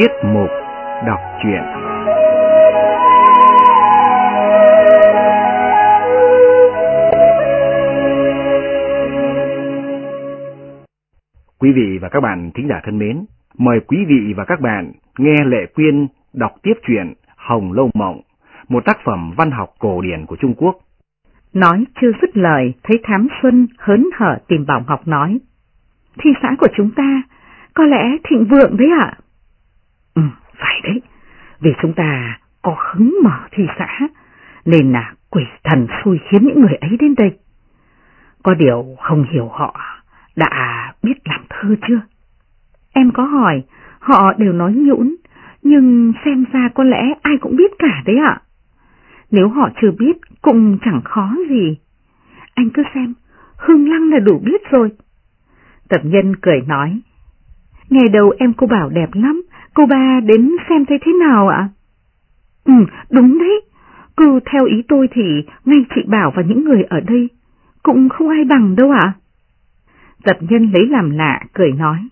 Tiết mục đọc truyện Quý vị và các bạn thính giả thân mến, mời quý vị và các bạn nghe Lệ Quyên đọc tiếp truyện Hồng Lâu Mộng, một tác phẩm văn học cổ điển của Trung Quốc. Nói chưa dứt lời, thấy Thám Xuân hớn hở tìm Bảo Ngọc nói. Thi xã của chúng ta, có lẽ thịnh vượng đấy ạ. Ừ, phải đấy, vì chúng ta có hứng mở thi xã, nên là quỷ thần xui khiến những người ấy đến đây. Có điều không hiểu họ đã biết làm thơ chưa? Em có hỏi, họ đều nói nhũn, nhưng xem ra có lẽ ai cũng biết cả đấy ạ. Nếu họ chưa biết cũng chẳng khó gì. Anh cứ xem, Hương Lăng là đủ biết rồi. Tập nhân cười nói. Ngày đầu em cô bảo đẹp lắm, cô ba đến xem thấy thế nào ạ? Ừ, đúng đấy. Cứ theo ý tôi thì ngay chị Bảo và những người ở đây cũng không ai bằng đâu ạ. dập nhân lấy làm lạ, cười nói.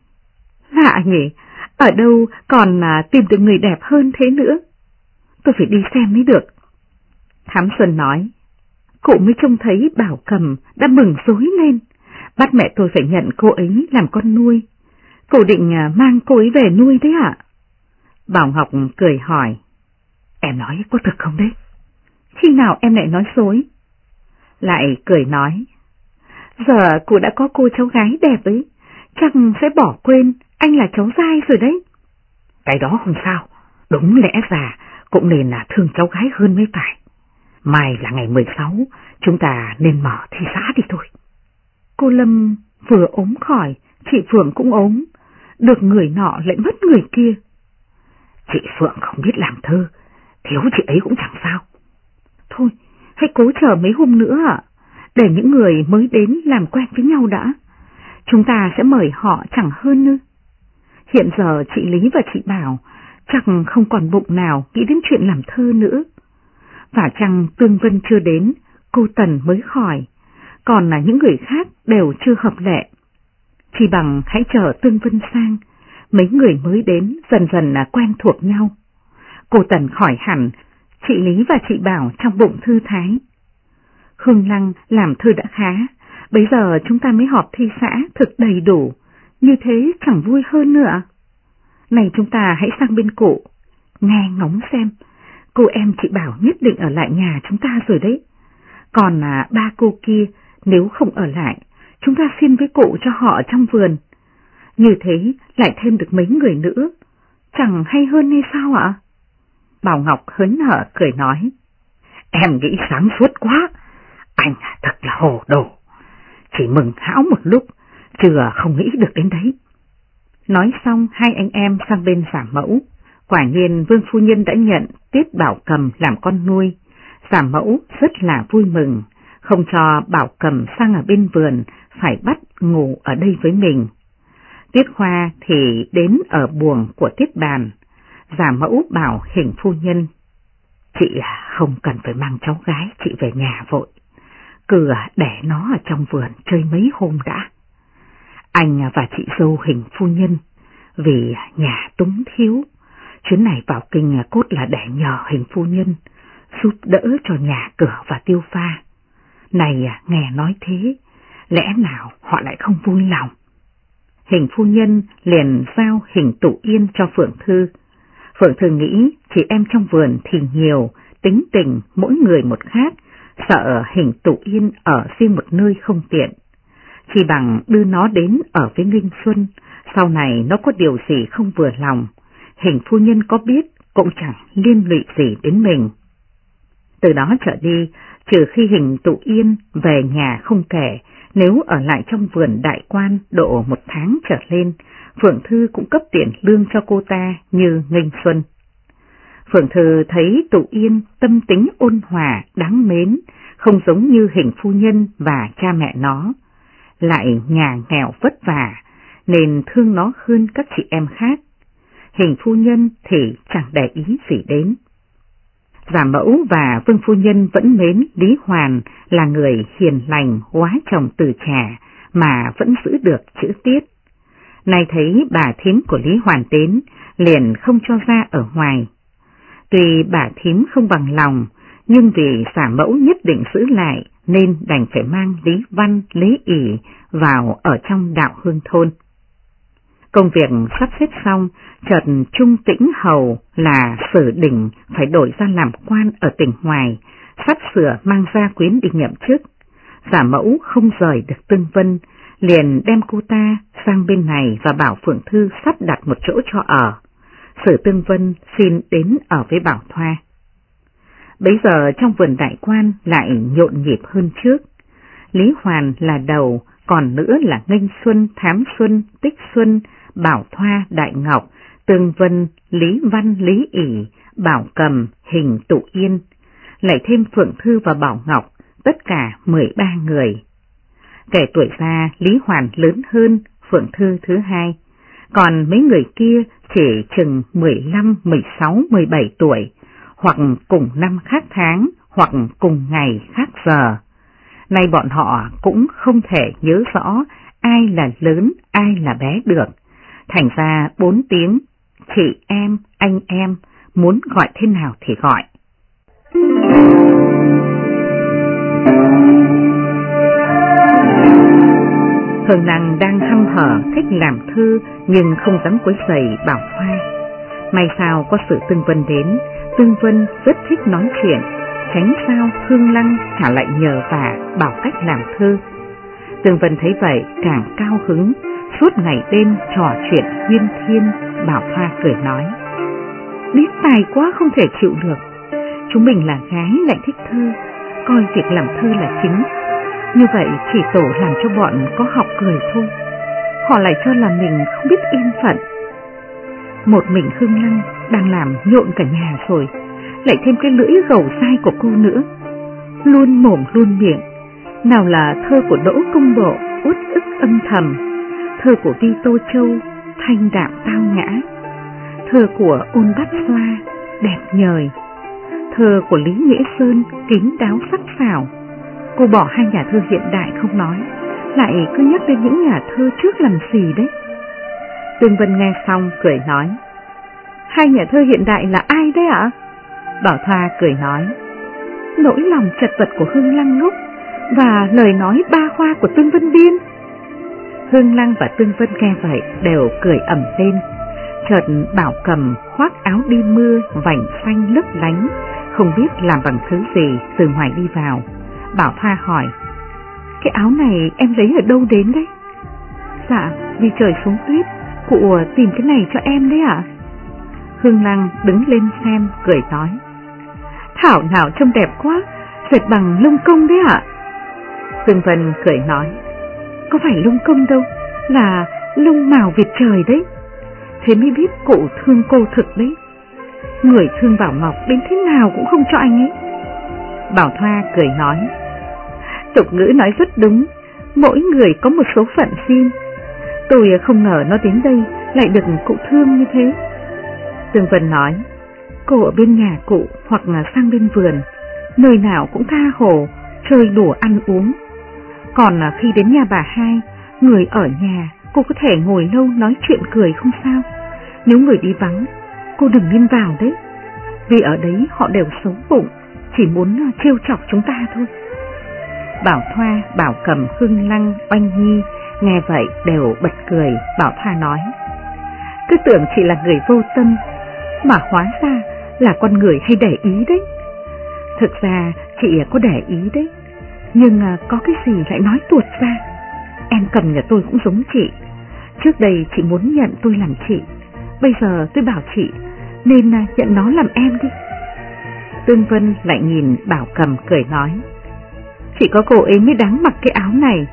Lạ nhỉ, ở đâu còn mà tìm được người đẹp hơn thế nữa. Tôi phải đi xem mới được. Thám Xuân nói. Cụ mới trông thấy Bảo Cầm đã mừng rối lên, bắt mẹ tôi phải nhận cô ấy làm con nuôi. Cô định à, mang cô ấy về nuôi đấy ạ? Bảo Ngọc cười hỏi. Em nói có thật không đấy? Khi nào em lại nói dối? Lại cười nói. Giờ cụ đã có cô cháu gái đẹp ấy, chắc sẽ bỏ quên anh là cháu dai rồi đấy. Cái đó không sao, đúng lẽ ra cũng nên là thương cháu gái hơn mới phải. Mai là ngày 16, chúng ta nên mở thi xã đi thôi. Cô Lâm vừa ốm khỏi, chị Phượng cũng ốm, được người nọ lại mất người kia. Chị Phượng không biết làm thơ, thiếu chị ấy cũng chẳng sao. Thôi, hãy cố chờ mấy hôm nữa ạ, để những người mới đến làm quen với nhau đã. Chúng ta sẽ mời họ chẳng hơn nữa. Hiện giờ chị Lý và chị Bảo chắc không còn bụng nào nghĩ đến chuyện làm thơ nữa. Và chăng Tương Vân chưa đến, cô Tần mới khỏi, còn là những người khác đều chưa hợp lệ. Chỉ bằng hãy chờ Tương Vân sang, mấy người mới đến dần dần là quen thuộc nhau. Cô Tần khỏi hẳn, chị Lý và chị Bảo trong bụng thư thái. Hương Lăng làm thư đã khá, bây giờ chúng ta mới họp thi xã thực đầy đủ, như thế chẳng vui hơn nữa. Này chúng ta hãy sang bên cụ, nghe ngóng xem, cô em chị Bảo nhất định ở lại nhà chúng ta rồi đấy. Còn à, ba cô kia, nếu không ở lại, chúng ta xin với cụ cho họ trong vườn. Như thế lại thêm được mấy người nữa, chẳng hay hơn hay sao ạ? Bảo Ngọc hớn hở cười nói, em nghĩ sáng suốt quá, anh thật là hồ đồ, chỉ mừng hão một lúc, chưa không nghĩ được đến đấy. Nói xong hai anh em sang bên giảm mẫu, quả nhiên Vương Phu Nhân đã nhận Tiết Bảo Cầm làm con nuôi, giảm mẫu rất là vui mừng, không cho Bảo Cầm sang ở bên vườn, phải bắt ngủ ở đây với mình. Tiết Hoa thì đến ở buồng của Tiết Bàn, giả mẫu bảo hình phu nhân. Chị à, không cần phải mang cháu gái chị về nhà vội, cửa à, để nó ở trong vườn chơi mấy hôm đã. Anh và chị dâu hình phu nhân, vì nhà túng thiếu, chuyến này vào kinh cốt là để nhờ hình phu nhân, giúp đỡ cho nhà cửa và tiêu pha. Này à, nghe nói thế, lẽ nào họ lại không vui lòng? Hình phu nhân liền giao hình tụ yên cho Phượng Thư. Phượng Thư nghĩ chị em trong vườn thì nhiều, tính tình mỗi người một khác, sợ hình tụ yên ở riêng một nơi không tiện. Chỉ bằng đưa nó đến ở với Nghinh Xuân, sau này nó có điều gì không vừa lòng, hình phu nhân có biết cũng chẳng liên lụy gì đến mình. Từ đó trở đi, trừ khi hình tụ yên về nhà không kể, nếu ở lại trong vườn đại quan độ một tháng trở lên, Phượng Thư cũng cấp tiền lương cho cô ta như Nghinh Xuân. Phượng Thư thấy tụ yên tâm tính ôn hòa, đáng mến, không giống như hình phu nhân và cha mẹ nó, lại nhà nghèo vất vả, nên thương nó hơn các chị em khác. Hình phu nhân thì chẳng để ý gì đến. Giả mẫu và vương phu nhân vẫn mến Lý Hoàn là người hiền lành, hóa chồng từ trẻ mà vẫn giữ được chữ tiết. Nay thấy bà thím của Lý Hoàn đến, liền không cho ra ở ngoài. Tuy bà thím không bằng lòng, nhưng vì giả mẫu nhất định giữ lại nên đành phải mang Lý Văn, Lý ỉ vào ở trong đạo hương thôn. Công việc sắp xếp xong, chợt Trung Tĩnh Hầu là Sử Đình phải đổi ra làm quan ở tỉnh ngoài, sắp sửa mang ra quyến đi nhậm chức. Giả mẫu không rời được Tương Vân, liền đem cô ta sang bên này và bảo Phượng Thư sắp đặt một chỗ cho ở. Sử Tương Vân xin đến ở với Bảo Thoa. Bây giờ trong vườn đại quan lại nhộn nhịp hơn trước. Lý Hoàn là đầu, còn nữa là Nghênh Xuân, Thám Xuân, Tích Xuân, Bảo Thoa, Đại Ngọc, Tương Vân, Lý Văn, Lý ỉ, Bảo Cầm, Hình Tụ Yên, lại thêm Phượng Thư và Bảo Ngọc, tất cả 13 người. Kể tuổi ra, Lý Hoàn lớn hơn Phượng Thư thứ hai, còn mấy người kia chỉ chừng 15, 16, 17 tuổi, hoặc cùng năm khác tháng, hoặc cùng ngày khác giờ. Nay bọn họ cũng không thể nhớ rõ ai là lớn, ai là bé được. Thành ra bốn tiếng, chị em, anh em, muốn gọi thế nào thì gọi. Hương Năng đang hăm hở thích làm thư nhưng không dám quấy rầy Bảo Hoa. May sao có sự Tương Vân đến, Tương Vân rất thích nói chuyện, tránh sao Hương Lăng trả lại nhờ vả bảo cách làm thư. Tương Vân thấy vậy càng cao hứng, suốt ngày đêm trò chuyện huyên thiên, Bảo Hoa cười nói. Biết tài quá không thể chịu được, chúng mình là gái lại thích thơ, coi việc làm thơ là chính như vậy chỉ tổ làm cho bọn có học cười thôi. Họ lại cho là mình không biết yên phận. Một mình Hương Lăng đang làm nhộn cả nhà rồi, lại thêm cái lưỡi gầu sai của cô nữa. Luôn mồm luôn miệng, nào là thơ của Đỗ Công Bộ, út ức âm thầm, thơ của Vi Tô Châu, thanh đạm tao nhã, thơ của Ôn Bát Xoa, đẹp nhời, thơ của Lý Nghĩa Sơn, kính đáo sắc sảo, Cô bỏ hai nhà thơ hiện đại không nói, lại cứ nhắc đến những nhà thơ trước làm gì đấy. Tương Vân nghe xong cười nói, hai nhà thơ hiện đại là ai đấy ạ? Bảo Thoa cười nói, nỗi lòng chật vật của Hương Lăng ngốc và lời nói ba hoa của Tương Vân Biên. Hương Lăng và Tương Vân nghe vậy đều cười ẩm lên, chợt bảo cầm khoác áo đi mưa vành xanh lấp lánh, không biết làm bằng thứ gì từ ngoài đi vào. Bảo Thoa hỏi, cái áo này em lấy ở đâu đến đấy? Dạ, vì trời xuống tuyết, cụ tìm cái này cho em đấy ạ. Hương Lăng đứng lên xem, cười nói. Thảo nào trông đẹp quá, dệt bằng lông công đấy ạ. Tương Vân cười nói, có phải lông công đâu, là lông màu Việt trời đấy. Thế mới biết cụ thương cô thực đấy. Người thương Bảo Ngọc đến thế nào cũng không cho anh ấy. Bảo Thoa cười nói, Tục ngữ nói rất đúng, mỗi người có một số phận riêng. Tôi không ngờ nó đến đây lại được cụ thương như thế. Tương Vân nói, cô ở bên nhà cụ hoặc là sang bên vườn, nơi nào cũng tha hồ, chơi đùa ăn uống. Còn à, khi đến nhà bà hai, người ở nhà, cô có thể ngồi lâu nói chuyện cười không sao. Nếu người đi vắng, cô đừng nên vào đấy, vì ở đấy họ đều xấu bụng, chỉ muốn à, trêu chọc chúng ta thôi. Bảo Thoa, Bảo Cầm, Hưng Lăng, Oanh Nhi nghe vậy đều bật cười, Bảo Thoa nói. Cứ tưởng chị là người vô tâm, mà hóa ra là con người hay để ý đấy. Thực ra chị có để ý đấy, nhưng à, có cái gì lại nói tuột ra. Em cầm nhà tôi cũng giống chị, trước đây chị muốn nhận tôi làm chị, bây giờ tôi bảo chị nên à, nhận nó làm em đi. Tương Vân lại nhìn Bảo Cầm cười nói. Chỉ có cô ấy mới đáng mặc cái áo này,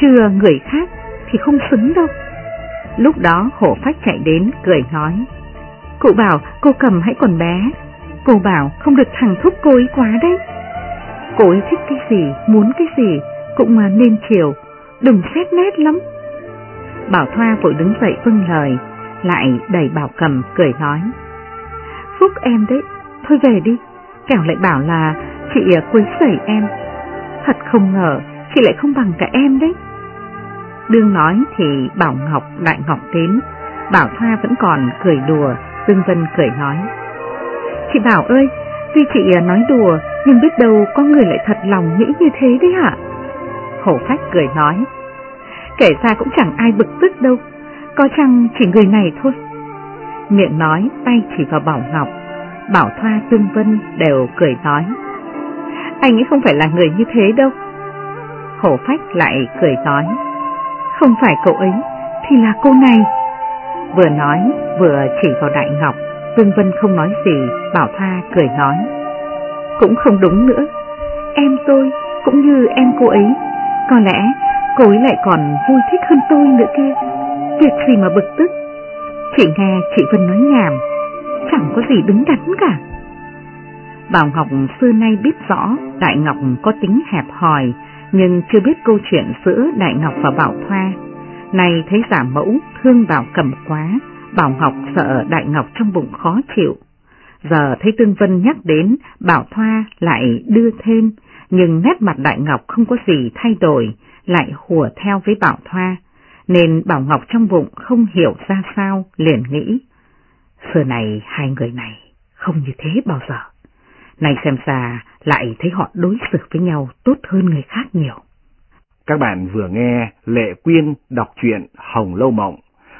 chưa người khác thì không xứng đâu. Lúc đó hổ phách chạy đến cười nói, cụ bảo cô cầm hãy còn bé, cô bảo không được thằng thúc cô ấy quá đấy. Cô ấy thích cái gì, muốn cái gì cũng mà nên chiều, đừng xét nét lắm. Bảo Thoa vội đứng dậy vâng lời, lại đẩy Bảo Cầm cười nói. Phúc em đấy, thôi về đi, kẻo lại bảo là chị à, quấy rầy em. Thật không ngờ, chị lại không bằng cả em đấy. Đương nói thì Bảo Ngọc, lại Ngọc đến, Bảo Thoa vẫn còn cười đùa, Tương Vân cười nói. Chị Bảo ơi, tuy chị à, nói đùa nhưng biết đâu có người lại thật lòng nghĩ như thế đấy hả? Hổ phách cười nói. Kể ra cũng chẳng ai bực tức đâu, có chăng chỉ người này thôi. Miệng nói tay chỉ vào Bảo Ngọc, Bảo Thoa Tương Vân đều cười nói. Anh ấy không phải là người như thế đâu. Hổ phách lại cười nói. Không phải cậu ấy, thì là cô này. Vừa nói, vừa chỉ vào Đại Ngọc, Vương Vân không nói gì, Bảo Tha cười nói. Cũng không đúng nữa, em tôi cũng như em cô ấy, có lẽ cô ấy lại còn vui thích hơn tôi nữa kia. Việc gì mà bực tức, chị nghe chị Vân nói nhảm, chẳng có gì đứng đắn cả. Bảo Ngọc xưa nay biết rõ Đại Ngọc có tính hẹp hòi, nhưng chưa biết câu chuyện giữa Đại Ngọc và Bảo Thoa. Này thấy giả mẫu thương Bảo cầm quá, Bảo Ngọc sợ Đại Ngọc trong bụng khó chịu. Giờ thấy Tương Vân nhắc đến, Bảo Thoa lại đưa thêm, nhưng nét mặt Đại Ngọc không có gì thay đổi, lại hùa theo với Bảo Thoa, nên Bảo Ngọc trong bụng không hiểu ra sao, liền nghĩ. Xưa này hai người này không như thế bao giờ. Này xem ra lại thấy họ đối xử với nhau tốt hơn người khác nhiều. Các bạn vừa nghe Lệ Quyên đọc truyện Hồng Lâu Mộng,